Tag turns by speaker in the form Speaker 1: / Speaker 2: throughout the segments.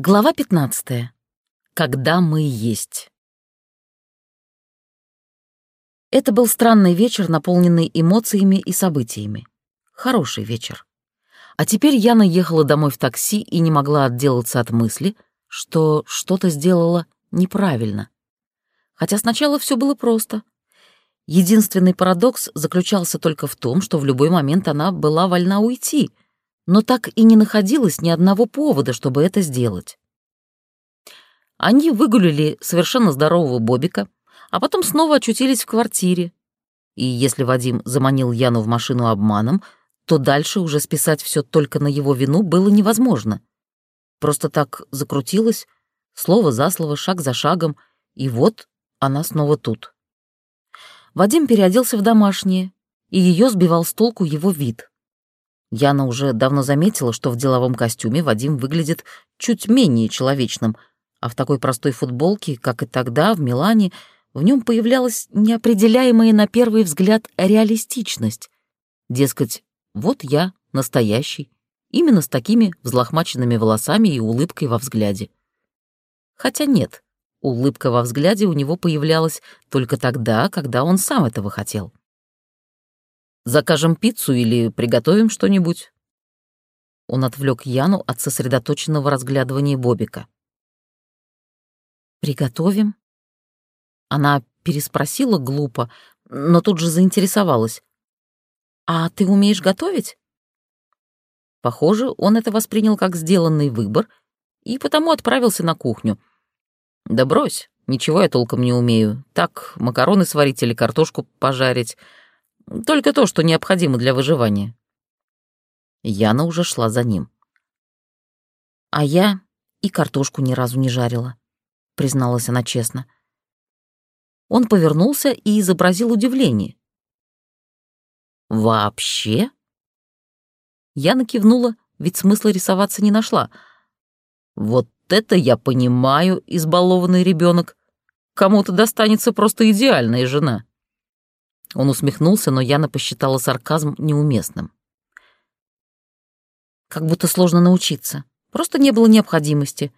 Speaker 1: Глава 15. Когда мы есть. Это был странный вечер, наполненный эмоциями и событиями. Хороший вечер. А теперь Яна ехала домой в такси и не могла отделаться от мысли, что что-то сделала неправильно. Хотя сначала все было просто. Единственный парадокс заключался только в том, что в любой момент она была вольна уйти — но так и не находилось ни одного повода, чтобы это сделать. Они выгулили совершенно здорового Бобика, а потом снова очутились в квартире. И если Вадим заманил Яну в машину обманом, то дальше уже списать все только на его вину было невозможно. Просто так закрутилось, слово за слово, шаг за шагом, и вот она снова тут. Вадим переоделся в домашнее, и ее сбивал с толку его вид. Яна уже давно заметила, что в деловом костюме Вадим выглядит чуть менее человечным, а в такой простой футболке, как и тогда, в Милане, в нем появлялась неопределяемая на первый взгляд реалистичность. Дескать, вот я, настоящий, именно с такими взлохмаченными волосами и улыбкой во взгляде. Хотя нет, улыбка во взгляде у него появлялась только тогда, когда он сам этого хотел. Закажем пиццу или приготовим что-нибудь?» Он отвлек Яну от сосредоточенного разглядывания Бобика. «Приготовим?» Она переспросила глупо, но тут же заинтересовалась. «А ты умеешь готовить?» Похоже, он это воспринял как сделанный выбор и потому отправился на кухню. «Да брось, ничего я толком не умею. Так, макароны сварить или картошку пожарить. Только то, что необходимо для выживания. Яна уже шла за ним. А я и картошку ни разу не жарила, призналась она честно. Он повернулся и изобразил удивление. «Вообще?» Яна кивнула, ведь смысла рисоваться не нашла. «Вот это я понимаю, избалованный ребенок. Кому-то достанется просто идеальная жена». Он усмехнулся, но Яна посчитала сарказм неуместным. «Как будто сложно научиться. Просто не было необходимости.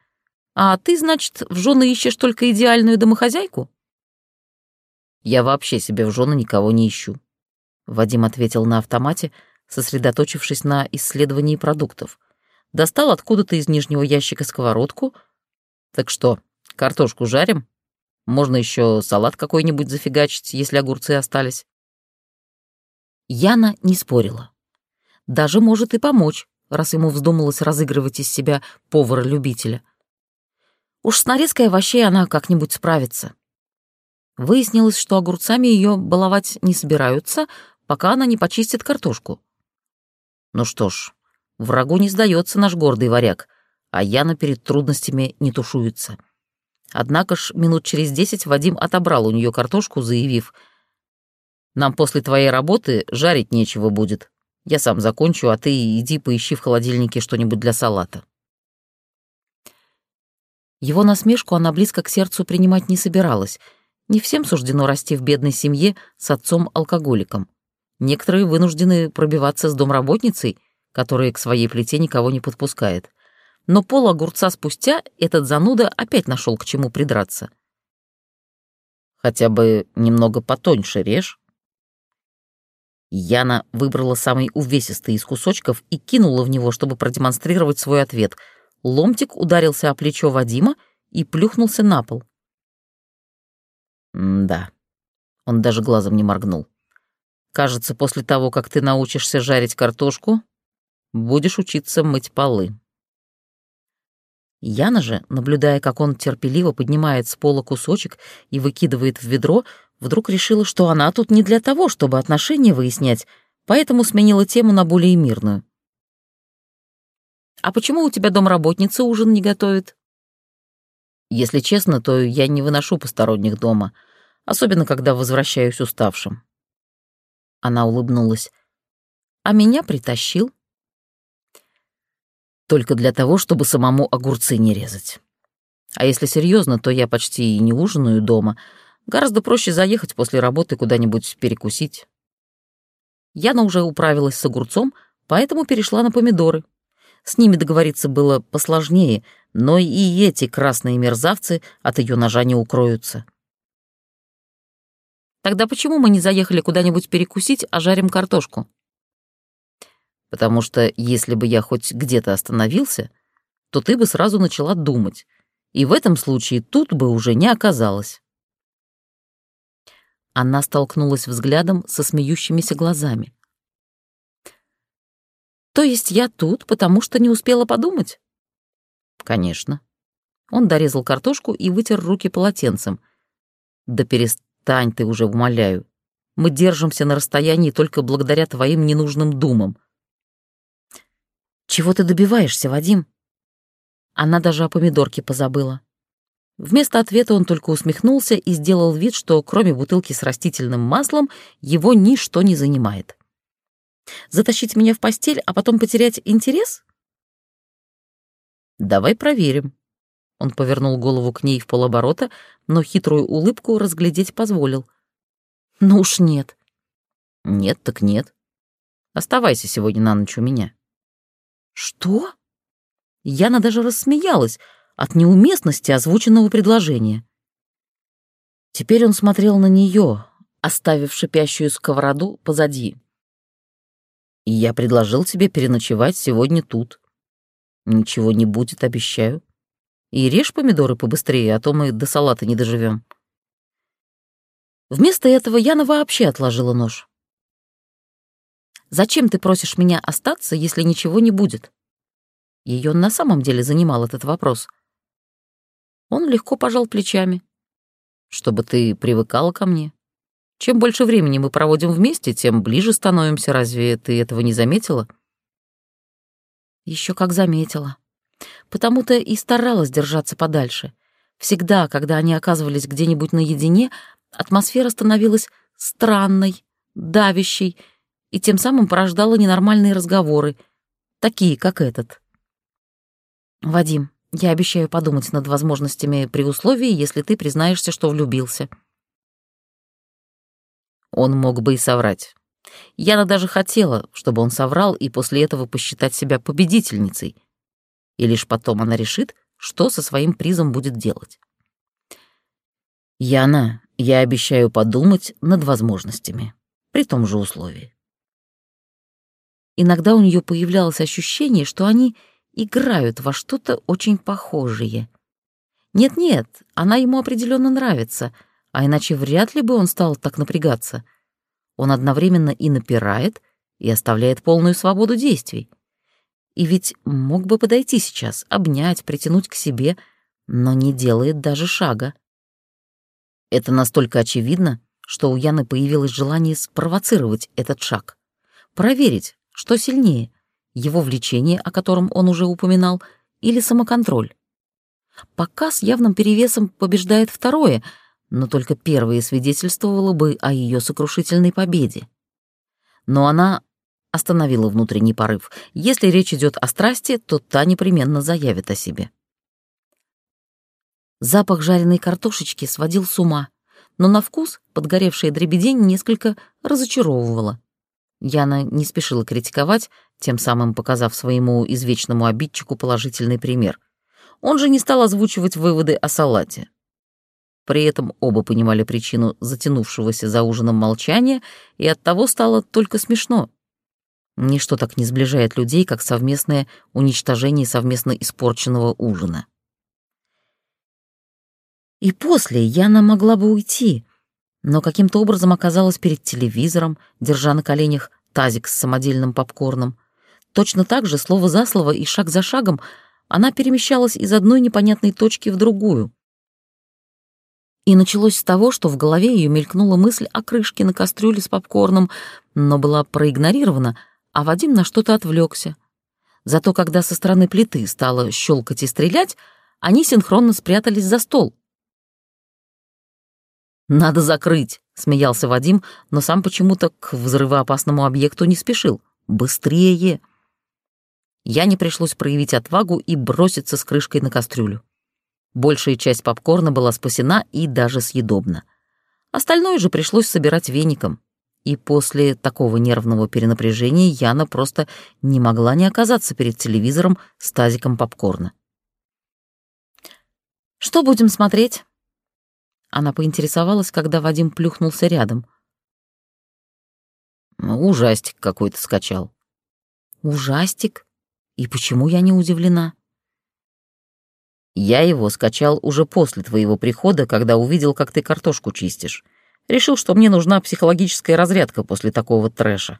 Speaker 1: А ты, значит, в жены ищешь только идеальную домохозяйку?» «Я вообще себе в жены никого не ищу», — Вадим ответил на автомате, сосредоточившись на исследовании продуктов. Достал откуда-то из нижнего ящика сковородку. «Так что, картошку жарим?» Можно еще салат какой-нибудь зафигачить, если огурцы остались. Яна не спорила. Даже может и помочь, раз ему вздумалось разыгрывать из себя повара-любителя. Уж с нарезкой овощей она как-нибудь справится. Выяснилось, что огурцами ее баловать не собираются, пока она не почистит картошку. Ну что ж, врагу не сдается наш гордый варяг, а Яна перед трудностями не тушуется. Однако ж минут через десять Вадим отобрал у нее картошку, заявив, «Нам после твоей работы жарить нечего будет. Я сам закончу, а ты иди поищи в холодильнике что-нибудь для салата». Его насмешку она близко к сердцу принимать не собиралась. Не всем суждено расти в бедной семье с отцом-алкоголиком. Некоторые вынуждены пробиваться с домработницей, которая к своей плите никого не подпускает но пол огурца спустя этот зануда опять нашел к чему придраться. «Хотя бы немного потоньше режь». Яна выбрала самый увесистый из кусочков и кинула в него, чтобы продемонстрировать свой ответ. Ломтик ударился о плечо Вадима и плюхнулся на пол. «Да». Он даже глазом не моргнул. «Кажется, после того, как ты научишься жарить картошку, будешь учиться мыть полы». Яна же, наблюдая, как он терпеливо поднимает с пола кусочек и выкидывает в ведро, вдруг решила, что она тут не для того, чтобы отношения выяснять, поэтому сменила тему на более мирную. «А почему у тебя домработница ужин не готовит?» «Если честно, то я не выношу посторонних дома, особенно когда возвращаюсь уставшим». Она улыбнулась. «А меня притащил?» Только для того, чтобы самому огурцы не резать. А если серьезно, то я почти и не ужинаю дома. Гораздо проще заехать после работы куда-нибудь перекусить. Яна уже управилась с огурцом, поэтому перешла на помидоры. С ними договориться было посложнее, но и эти красные мерзавцы от ее ножа не укроются. Тогда почему мы не заехали куда-нибудь перекусить, а жарим картошку? Потому что если бы я хоть где-то остановился, то ты бы сразу начала думать, и в этом случае тут бы уже не оказалось. Она столкнулась взглядом со смеющимися глазами. «То есть я тут, потому что не успела подумать?» «Конечно». Он дорезал картошку и вытер руки полотенцем. «Да перестань ты уже, умоляю. Мы держимся на расстоянии только благодаря твоим ненужным думам». «Чего ты добиваешься, Вадим?» Она даже о помидорке позабыла. Вместо ответа он только усмехнулся и сделал вид, что кроме бутылки с растительным маслом его ничто не занимает. Затащить меня в постель, а потом потерять интерес? Давай проверим. Он повернул голову к ней в полоборота, но хитрую улыбку разглядеть позволил. Ну уж нет. Нет так нет. Оставайся сегодня на ночь у меня. Что? Яна даже рассмеялась, от неуместности озвученного предложения. Теперь он смотрел на нее, оставив шипящую сковороду позади. «И я предложил тебе переночевать сегодня тут. Ничего не будет, обещаю. И режь помидоры побыстрее, а то мы до салата не доживем. Вместо этого Яна вообще отложила нож. «Зачем ты просишь меня остаться, если ничего не будет?» Ее на самом деле занимал этот вопрос — он легко пожал плечами. «Чтобы ты привыкала ко мне. Чем больше времени мы проводим вместе, тем ближе становимся. Разве ты этого не заметила?» Еще как заметила. Потому-то и старалась держаться подальше. Всегда, когда они оказывались где-нибудь наедине, атмосфера становилась странной, давящей, и тем самым порождала ненормальные разговоры, такие, как этот. «Вадим, я обещаю подумать над возможностями при условии, если ты признаешься, что влюбился. Он мог бы и соврать. Яна даже хотела, чтобы он соврал и после этого посчитать себя победительницей. И лишь потом она решит, что со своим призом будет делать. Яна, я обещаю подумать над возможностями, при том же условии. Иногда у нее появлялось ощущение, что они играют во что-то очень похожее. Нет-нет, она ему определенно нравится, а иначе вряд ли бы он стал так напрягаться. Он одновременно и напирает, и оставляет полную свободу действий. И ведь мог бы подойти сейчас, обнять, притянуть к себе, но не делает даже шага. Это настолько очевидно, что у Яны появилось желание спровоцировать этот шаг. Проверить, что сильнее — его влечение, о котором он уже упоминал, или самоконтроль. Пока с явным перевесом побеждает второе, но только первое свидетельствовало бы о ее сокрушительной победе. Но она остановила внутренний порыв. Если речь идет о страсти, то та непременно заявит о себе. Запах жареной картошечки сводил с ума, но на вкус подгоревшая дребедень несколько разочаровывала. Яна не спешила критиковать, тем самым показав своему извечному обидчику положительный пример. Он же не стал озвучивать выводы о салате. При этом оба понимали причину затянувшегося за ужином молчания, и оттого стало только смешно. Ничто так не сближает людей, как совместное уничтожение совместно испорченного ужина. И после Яна могла бы уйти, но каким-то образом оказалась перед телевизором, держа на коленях тазик с самодельным попкорном. Точно так же, слово за слово и шаг за шагом, она перемещалась из одной непонятной точки в другую. И началось с того, что в голове ее мелькнула мысль о крышке на кастрюле с попкорном, но была проигнорирована, а Вадим на что-то отвлекся. Зато когда со стороны плиты стало щелкать и стрелять, они синхронно спрятались за стол. «Надо закрыть», — смеялся Вадим, но сам почему-то к взрывоопасному объекту не спешил. «Быстрее!» Я не пришлось проявить отвагу и броситься с крышкой на кастрюлю. Большая часть попкорна была спасена и даже съедобна. Остальное же пришлось собирать веником. И после такого нервного перенапряжения Яна просто не могла не оказаться перед телевизором с тазиком попкорна. «Что будем смотреть?» Она поинтересовалась, когда Вадим плюхнулся рядом.
Speaker 2: «Ужастик какой-то скачал».
Speaker 1: «Ужастик? И почему я не удивлена?»
Speaker 2: «Я его скачал уже после твоего прихода, когда увидел, как ты картошку чистишь. Решил, что мне нужна психологическая разрядка после такого трэша».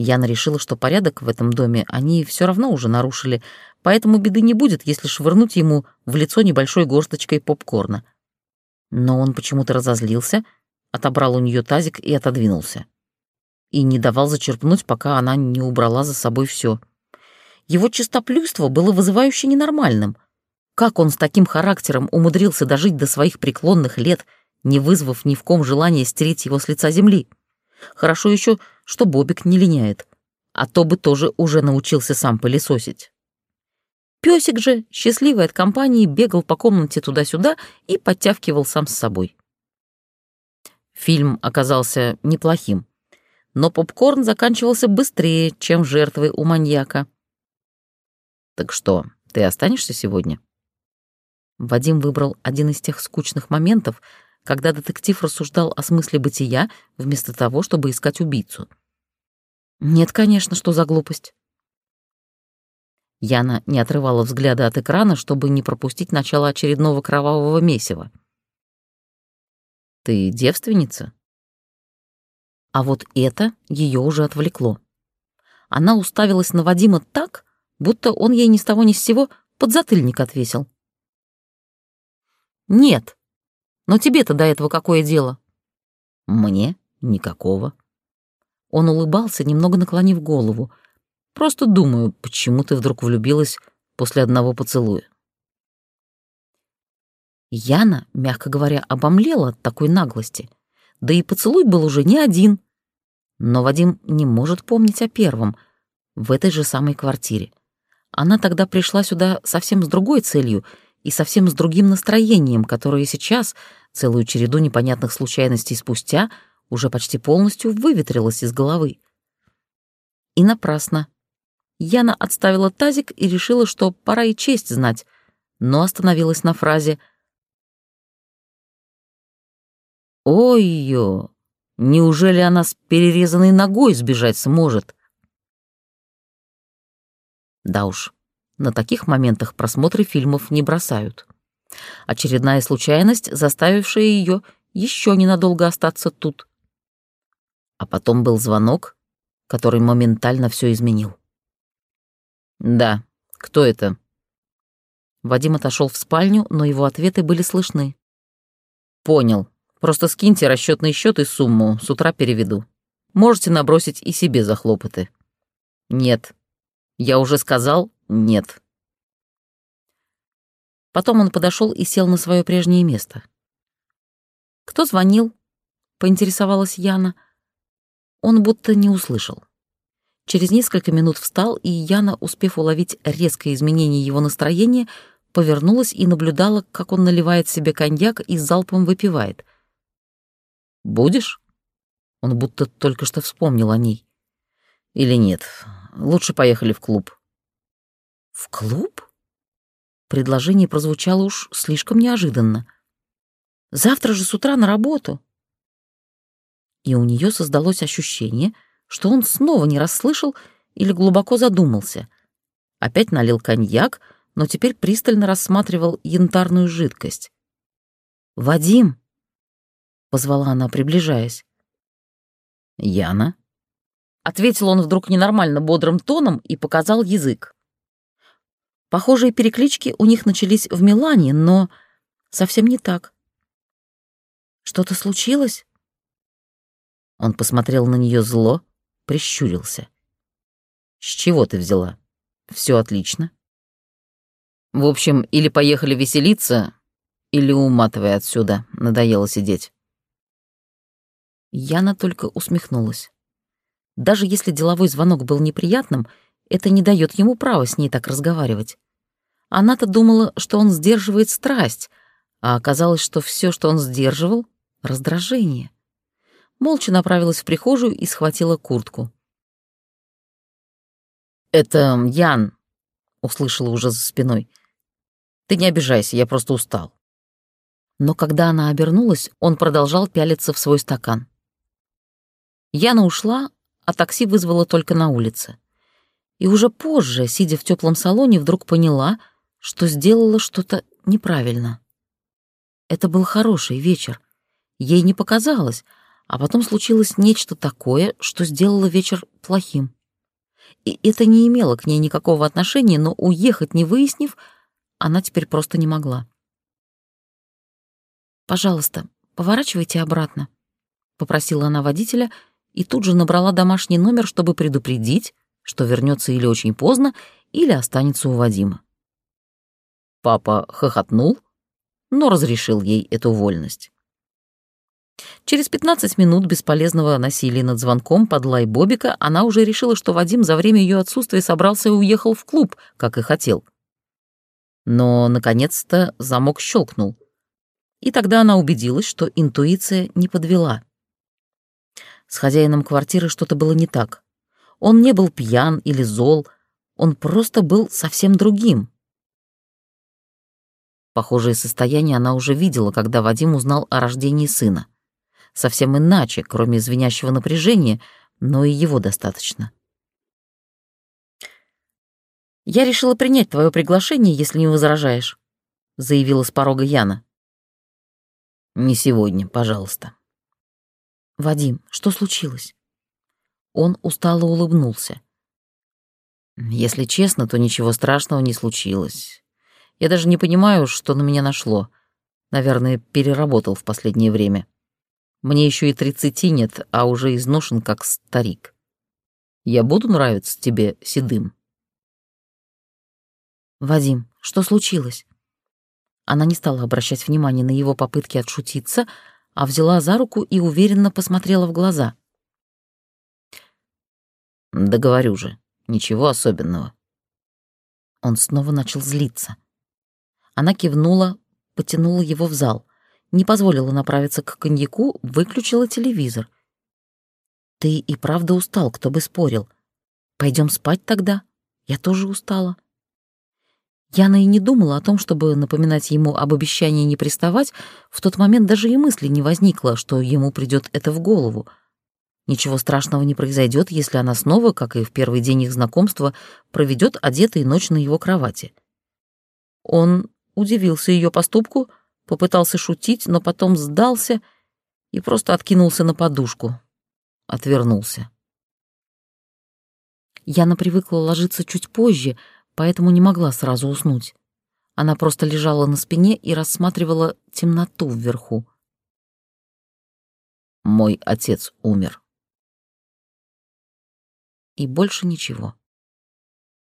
Speaker 1: Яна решила, что порядок в этом доме они все равно уже нарушили, поэтому беды не будет, если швырнуть ему в лицо небольшой горсточкой попкорна. Но он почему-то разозлился, отобрал у нее тазик и отодвинулся. И не давал зачерпнуть, пока она не убрала за собой все. Его чистоплюйство было вызывающе ненормальным. Как он с таким характером умудрился дожить до своих преклонных лет, не вызвав ни в ком желания стереть его с лица земли? Хорошо еще, что Бобик не линяет, а то бы тоже уже научился сам пылесосить. Песик же, счастливый от компании, бегал по комнате туда-сюда и подтягивал сам с собой. Фильм оказался неплохим, но попкорн заканчивался быстрее, чем жертвы у маньяка.
Speaker 2: «Так что, ты останешься сегодня?»
Speaker 1: Вадим выбрал один из тех скучных моментов, когда детектив рассуждал о смысле бытия вместо того, чтобы искать убийцу. «Нет, конечно, что за глупость?» Яна не отрывала взгляда от экрана, чтобы не пропустить начало очередного кровавого месива.
Speaker 2: «Ты девственница?»
Speaker 1: А вот это ее уже отвлекло. Она уставилась на Вадима так, будто он ей ни с того ни с сего подзатыльник отвесил. «Нет», но тебе-то до этого какое дело?»
Speaker 2: «Мне? Никакого».
Speaker 1: Он улыбался, немного наклонив голову. «Просто думаю, почему ты вдруг влюбилась после одного поцелуя?» Яна, мягко говоря, обомлела от такой наглости. Да и поцелуй был уже не один. Но Вадим не может помнить о первом, в этой же самой квартире. Она тогда пришла сюда совсем с другой целью и совсем с другим настроением, которое сейчас, целую череду непонятных случайностей спустя, уже почти полностью выветрилась из головы. И напрасно. Яна отставила тазик и решила, что пора и честь знать, но остановилась на фразе «Ой-ё, неужели она с перерезанной ногой сбежать сможет?» Да уж, на таких моментах просмотры фильмов не бросают. Очередная случайность, заставившая ее еще ненадолго остаться тут. А потом был звонок, который моментально все изменил.
Speaker 2: «Да, кто это?»
Speaker 1: Вадим отошел в спальню, но его ответы были слышны.
Speaker 2: «Понял. Просто скиньте расчетный счет и сумму, с утра переведу. Можете набросить и себе за хлопоты». «Нет. Я уже сказал «нет».
Speaker 1: Потом он подошел и сел на свое прежнее место. «Кто звонил?» — поинтересовалась Яна. Он будто не услышал. Через несколько минут встал, и Яна, успев уловить резкое изменение его настроения, повернулась и наблюдала, как он наливает себе коньяк и залпом выпивает.
Speaker 2: «Будешь?» Он будто только что вспомнил о ней. «Или нет? Лучше поехали в клуб».
Speaker 1: «В клуб?» Предложение прозвучало уж слишком неожиданно. «Завтра же с утра на работу!» И у нее создалось ощущение, что он снова не расслышал или глубоко задумался. Опять налил коньяк, но теперь пристально рассматривал янтарную жидкость. «Вадим!» — позвала она, приближаясь.
Speaker 2: «Яна?»
Speaker 1: — ответил он вдруг ненормально бодрым тоном и показал язык. Похожие переклички у них начались в Милане, но совсем не так. «Что-то случилось?» Он посмотрел на нее зло, прищурился.
Speaker 2: «С чего ты взяла? Все отлично. В общем, или поехали веселиться, или уматывай отсюда, надоело сидеть».
Speaker 1: Яна только усмехнулась. Даже если деловой звонок был неприятным, это не дает ему права с ней так разговаривать. Она-то думала, что он сдерживает страсть, а оказалось, что все, что он сдерживал — раздражение. молча направилась в прихожую и схватила куртку.
Speaker 2: «Это Ян», — услышала уже за спиной. «Ты не обижайся, я просто устал».
Speaker 1: Но когда она обернулась, он продолжал пялиться в свой стакан. Яна ушла, а такси вызвала только на улице. И уже позже, сидя в теплом салоне, вдруг поняла, что сделала что-то неправильно. Это был хороший вечер. Ей не показалось, а потом случилось нечто такое, что сделало вечер плохим. И это не имело к ней никакого отношения, но уехать не выяснив, она теперь просто не могла. «Пожалуйста, поворачивайте обратно», — попросила она водителя и тут же набрала домашний номер, чтобы предупредить, что вернется или очень поздно, или останется у Вадима.
Speaker 2: Папа хохотнул, но разрешил ей эту вольность.
Speaker 1: Через 15 минут бесполезного насилия над звонком под лай Бобика она уже решила, что Вадим за время ее отсутствия собрался и уехал в клуб, как и хотел. Но, наконец-то, замок щелкнул. И тогда она убедилась, что интуиция не подвела. С хозяином квартиры что-то было не так. Он не был пьян или зол, он просто был совсем другим. Похожее состояние она уже видела, когда Вадим узнал о рождении сына. Совсем иначе, кроме звенящего напряжения, но и его достаточно. «Я решила принять твое приглашение, если не возражаешь», — заявила с порога Яна.
Speaker 2: «Не сегодня, пожалуйста».
Speaker 1: «Вадим, что случилось?» Он устало улыбнулся.
Speaker 2: «Если честно, то ничего страшного не случилось. Я даже не понимаю, что на меня нашло. Наверное, переработал в последнее время. Мне еще и тридцати нет, а уже изношен как старик. Я буду нравиться тебе седым?»
Speaker 1: «Вадим, что случилось?» Она не стала обращать внимания на его попытки отшутиться, а взяла за руку и уверенно посмотрела в глаза.
Speaker 2: «Да говорю же, ничего особенного».
Speaker 1: Он снова начал злиться. Она кивнула, потянула его в зал, не позволила направиться к коньяку, выключила телевизор. «Ты и правда устал, кто бы спорил. Пойдем спать тогда? Я тоже устала». Яна и не думала о том, чтобы напоминать ему об обещании не приставать, в тот момент даже и мысли не возникло, что ему придет это в голову. Ничего страшного не произойдет, если она снова, как и в первый день их знакомства, проведет одетой ночь на его кровати. Он удивился ее поступку, попытался шутить, но потом сдался и просто откинулся на подушку. Отвернулся. Яна привыкла ложиться чуть позже, поэтому не могла сразу уснуть. Она просто лежала на спине и рассматривала темноту вверху.
Speaker 2: «Мой отец умер».
Speaker 1: И больше ничего.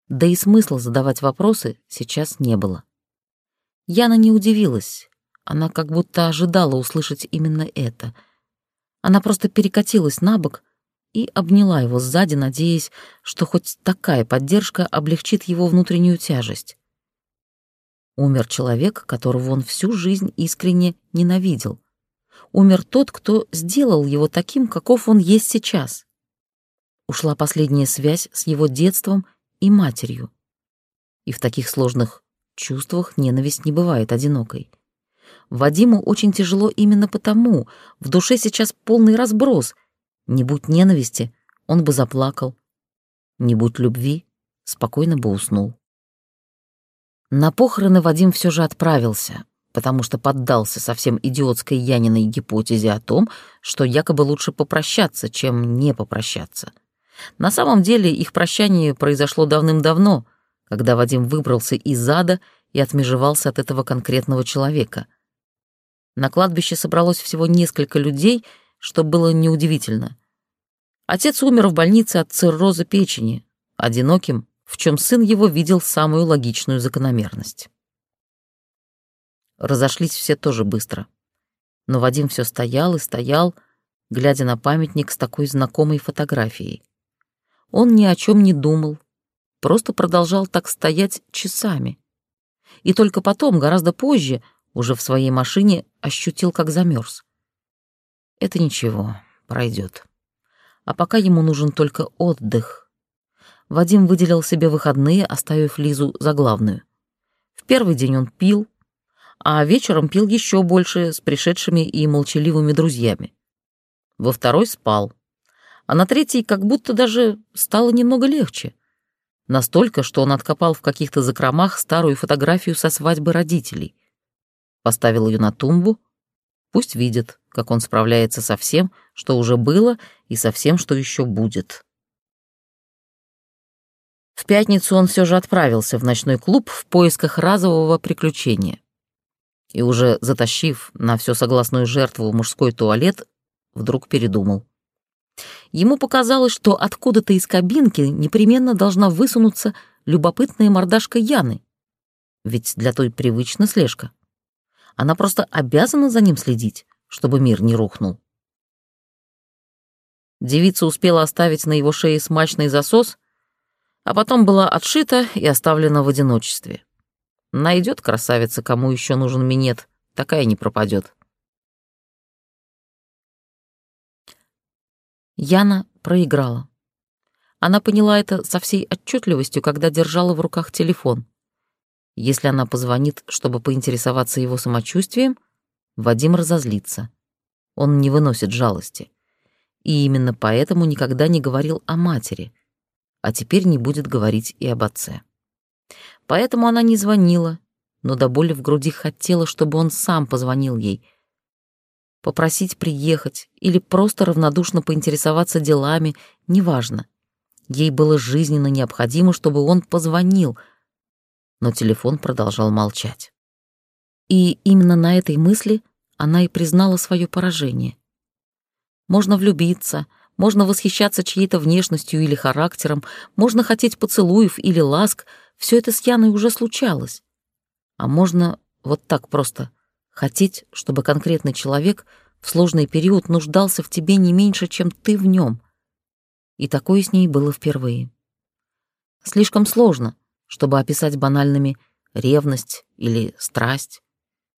Speaker 1: Да и смысла задавать вопросы сейчас не было. Яна не удивилась. Она как будто ожидала услышать именно это. Она просто перекатилась на бок и обняла его сзади, надеясь, что хоть такая поддержка облегчит его внутреннюю тяжесть. Умер человек, которого он всю жизнь искренне ненавидел. Умер тот, кто сделал его таким, каков он есть сейчас. Ушла последняя связь с его детством и матерью. И в таких сложных чувствах ненависть не бывает одинокой. Вадиму очень тяжело именно потому, в душе сейчас полный разброс. Не будь ненависти, он бы заплакал. Не будь любви, спокойно бы уснул. На похороны Вадим все же отправился, потому что поддался совсем идиотской Яниной гипотезе о том, что якобы лучше попрощаться, чем не попрощаться. На самом деле их прощание произошло давным-давно — когда Вадим выбрался из ада и отмежевался от этого конкретного человека. На кладбище собралось всего несколько людей, что было неудивительно. Отец умер в больнице от цирроза печени, одиноким, в чем сын его видел самую логичную закономерность. Разошлись все тоже быстро. Но Вадим все стоял и стоял, глядя на памятник с такой знакомой фотографией. Он ни о чем не думал, просто продолжал так стоять часами. И только потом, гораздо позже, уже в своей машине, ощутил, как замерз. Это ничего, пройдет. А пока ему нужен только отдых. Вадим выделил себе выходные, оставив Лизу за главную. В первый день он пил, а вечером пил еще больше с пришедшими и молчаливыми друзьями. Во второй спал, а на третий как будто даже стало немного легче. Настолько, что он откопал в каких-то закромах старую фотографию со свадьбы родителей. Поставил ее на тумбу, пусть видит, как он справляется со всем, что уже было, и со всем, что еще будет. В пятницу он все же отправился в ночной клуб в поисках разового приключения. И уже затащив на все согласную жертву мужской туалет, вдруг передумал. Ему показалось, что откуда-то из кабинки непременно должна высунуться любопытная мордашка Яны. Ведь для той привычна слежка. Она просто обязана за ним следить, чтобы мир не рухнул. Девица успела оставить на его шее смачный засос, а потом была отшита и оставлена в одиночестве. Найдет красавица, кому еще нужен минет, такая не пропадет. Яна проиграла. Она поняла это со всей отчетливостью, когда держала в руках телефон. Если она позвонит, чтобы поинтересоваться его самочувствием, Вадим разозлится. Он не выносит жалости. И именно поэтому никогда не говорил о матери, а теперь не будет говорить и об отце. Поэтому она не звонила, но до боли в груди хотела, чтобы он сам позвонил ей. Попросить приехать или просто равнодушно поинтересоваться делами, неважно. Ей было жизненно необходимо, чтобы он позвонил, но телефон продолжал молчать. И именно на этой мысли она и признала свое поражение. Можно влюбиться, можно восхищаться чьей-то внешностью или характером, можно хотеть поцелуев или ласк — все это с Яной уже случалось. А можно вот так просто хотеть, чтобы конкретный человек в сложный период нуждался в тебе не меньше, чем ты в нем. И такое с ней было впервые. Слишком сложно, чтобы описать банальными ревность или страсть.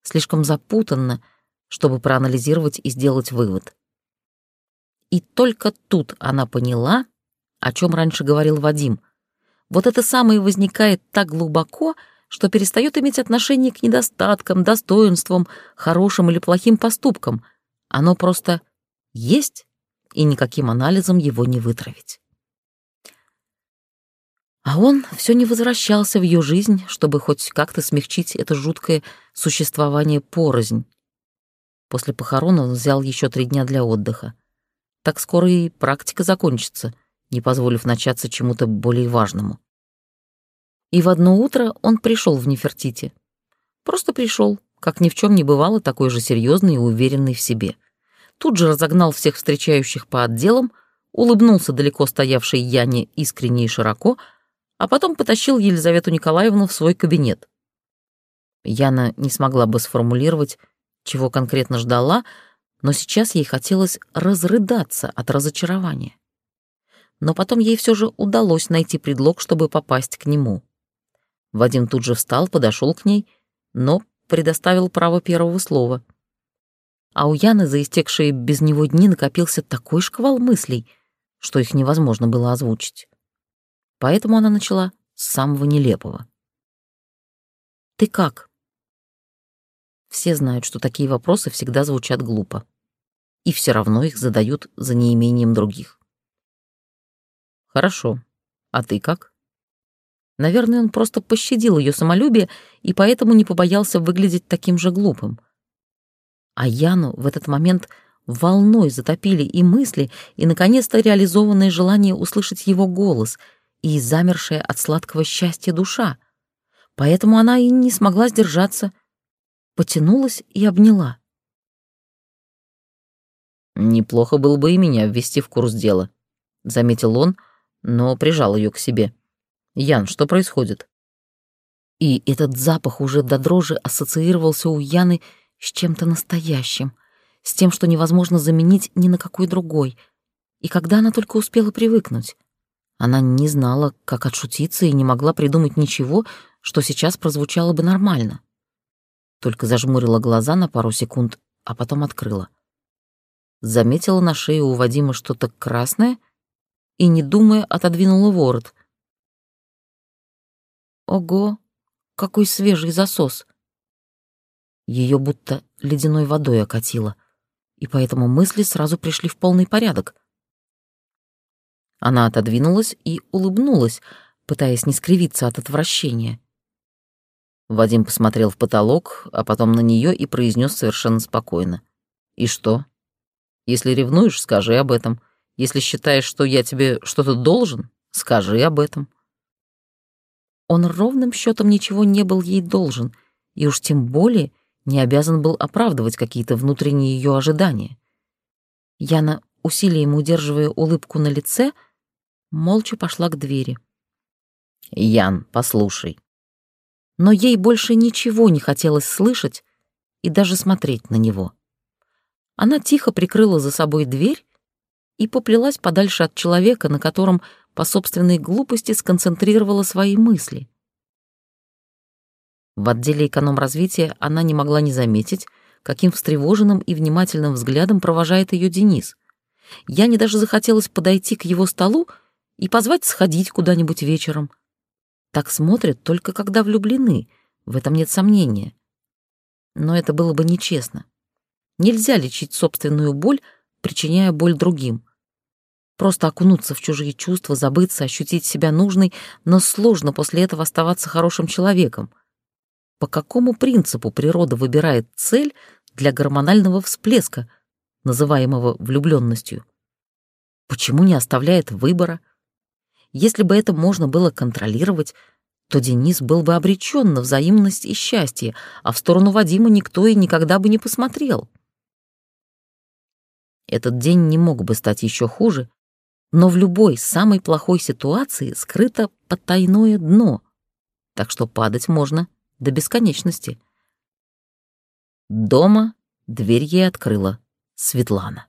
Speaker 1: Слишком запутанно, чтобы проанализировать и сделать вывод. И только тут она поняла, о чем раньше говорил Вадим — вот это самое возникает так глубоко, что перестает иметь отношение к недостаткам, достоинствам, хорошим или плохим поступкам. Оно просто есть, и никаким анализом его не вытравить. А он все не возвращался в ее жизнь, чтобы хоть как-то смягчить это жуткое существование порознь. После похорон он взял еще три дня для отдыха. Так скоро и практика закончится — не позволив начаться чему-то более важному. И в одно утро он пришел в Нефертити. Просто пришел, как ни в чем не бывало, такой же серьезный и уверенный в себе. Тут же разогнал всех встречающих по отделам, улыбнулся далеко стоявшей Яне искренне и широко, а потом потащил Елизавету Николаевну в свой кабинет. Яна не смогла бы сформулировать, чего конкретно ждала, но сейчас ей хотелось разрыдаться от разочарования но потом ей все же удалось найти предлог, чтобы попасть к нему. Вадим тут же встал, подошел к ней, но предоставил право первого слова. А у Яны за истекшие без него дни накопился такой шквал мыслей, что их невозможно было озвучить. Поэтому она начала с самого нелепого. «Ты как?» Все знают, что такие вопросы всегда звучат глупо. И все равно их задают за неимением других. Хорошо. А ты как? Наверное, он просто пощадил ее самолюбие и поэтому не побоялся выглядеть таким же глупым. А Яну в этот момент волной затопили и мысли, и, наконец-то, реализованное желание услышать его голос и замершая от сладкого счастья душа. Поэтому она и не смогла сдержаться, потянулась и обняла. «Неплохо было бы и меня ввести в курс дела», — заметил он, — но прижал ее к себе. «Ян, что происходит?» И этот запах уже до дрожи ассоциировался у Яны с чем-то настоящим, с тем, что невозможно заменить ни на какой другой. И когда она только успела привыкнуть? Она не знала, как отшутиться и не могла придумать ничего, что сейчас прозвучало бы нормально. Только зажмурила глаза на пару секунд, а потом открыла. заметила на шее у Вадима что-то красное и, не думая, отодвинула ворот. Ого, какой свежий засос! Ее будто ледяной водой окатило, и поэтому мысли сразу пришли в полный порядок. Она отодвинулась и улыбнулась, пытаясь не скривиться от отвращения. Вадим посмотрел в потолок, а потом на нее и произнес совершенно спокойно. «И что? Если ревнуешь, скажи об этом. Если считаешь, что я тебе что-то должен, скажи об этом». Он ровным счетом ничего не был ей должен, и уж тем более не обязан был оправдывать какие-то внутренние ее ожидания. Яна, усилием удерживая улыбку на лице, молча пошла к двери.
Speaker 2: «Ян, послушай».
Speaker 1: Но ей больше ничего не хотелось слышать и даже смотреть на него. Она тихо прикрыла за собой дверь и поплелась подальше от человека, на котором по собственной глупости сконцентрировала свои мысли. В отделе экономразвития она не могла не заметить, каким встревоженным и внимательным взглядом провожает ее Денис. Я не даже захотелось подойти к его столу и позвать сходить куда-нибудь вечером. Так смотрят только когда влюблены, в этом нет сомнения. Но это было бы нечестно. Нельзя лечить собственную боль, причиняя боль другим. Просто окунуться в чужие чувства, забыться, ощутить себя нужной, но сложно после этого оставаться хорошим человеком. По какому принципу природа выбирает цель для гормонального всплеска, называемого влюбленностью? Почему не оставляет выбора? Если бы это можно было контролировать, то Денис был бы обречен на взаимность и счастье, а в сторону Вадима никто и никогда бы не посмотрел. Этот день не мог бы стать еще хуже, но в любой самой плохой ситуации скрыто потайное дно, так что падать можно до бесконечности. Дома дверь ей открыла Светлана.